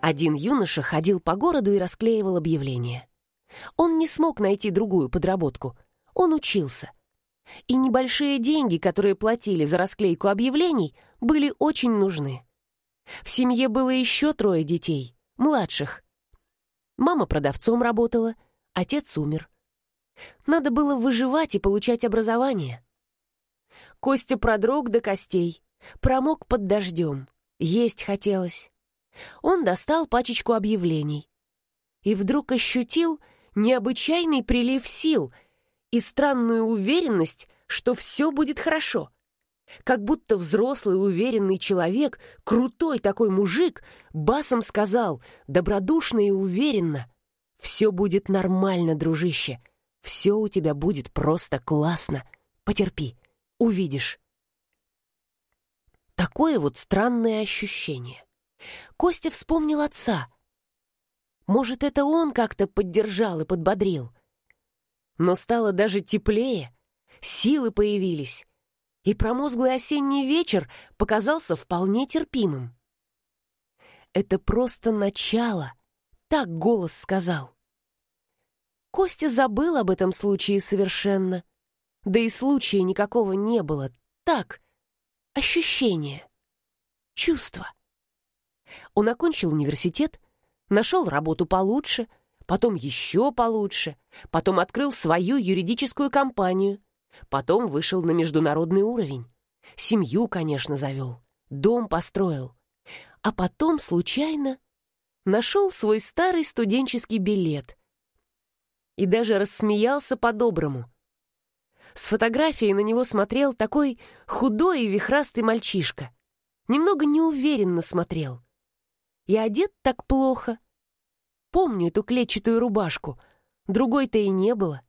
Один юноша ходил по городу и расклеивал объявления. Он не смог найти другую подработку. Он учился. И небольшие деньги, которые платили за расклейку объявлений, были очень нужны. В семье было еще трое детей, младших. Мама продавцом работала, отец умер. Надо было выживать и получать образование. Костя продрог до костей, промок под дождем, есть хотелось. Он достал пачечку объявлений и вдруг ощутил необычайный прилив сил и странную уверенность, что все будет хорошо. Как будто взрослый уверенный человек, крутой такой мужик, басом сказал, добродушно и уверенно, «Все будет нормально, дружище, все у тебя будет просто классно. Потерпи, увидишь». Такое вот странное ощущение. Костя вспомнил отца. Может, это он как-то поддержал и подбодрил. Но стало даже теплее, силы появились, и промозглый осенний вечер показался вполне терпимым. «Это просто начало», — так голос сказал. Костя забыл об этом случае совершенно. Да и случая никакого не было. Так, ощущение, чувство. Он окончил университет, нашел работу получше, потом еще получше, потом открыл свою юридическую компанию, потом вышел на международный уровень. Семью, конечно, завел, дом построил. А потом, случайно, нашел свой старый студенческий билет и даже рассмеялся по-доброму. С фотографией на него смотрел такой худой и вихрастый мальчишка. Немного неуверенно смотрел. И одет так плохо. Помню эту клетчатую рубашку. Другой-то и не было.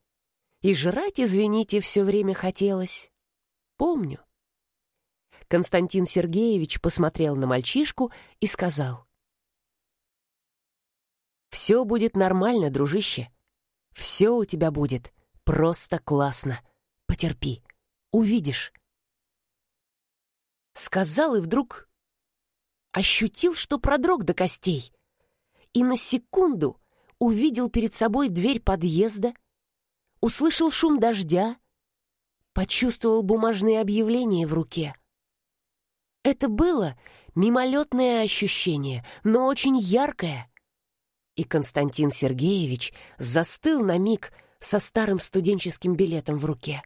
И жрать, извините, все время хотелось. Помню. Константин Сергеевич посмотрел на мальчишку и сказал. «Все будет нормально, дружище. Все у тебя будет просто классно. Потерпи, увидишь». Сказал и вдруг ощутил, что продрог до костей. И на секунду увидел перед собой дверь подъезда, услышал шум дождя, почувствовал бумажные объявления в руке. Это было мимолетное ощущение, но очень яркое. И Константин Сергеевич застыл на миг со старым студенческим билетом в руке.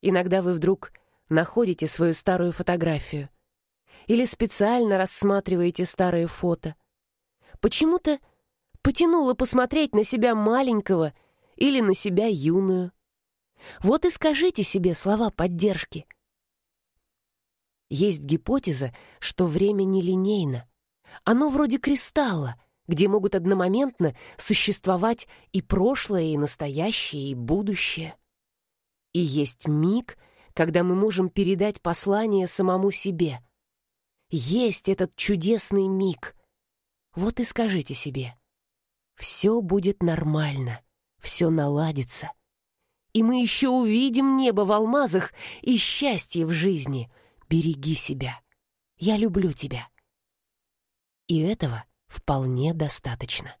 Иногда вы вдруг находите свою старую фотографию или специально рассматриваете старые фото. Почему-то потянуло посмотреть на себя маленького или на себя юную. Вот и скажите себе слова поддержки. Есть гипотеза, что время нелинейно. Оно вроде кристалла, где могут одномоментно существовать и прошлое, и настоящее, и будущее. И есть миг, когда мы можем передать послание самому себе. Есть этот чудесный миг. Вот и скажите себе, все будет нормально, все наладится. И мы еще увидим небо в алмазах и счастье в жизни. Береги себя. Я люблю тебя. И этого вполне достаточно.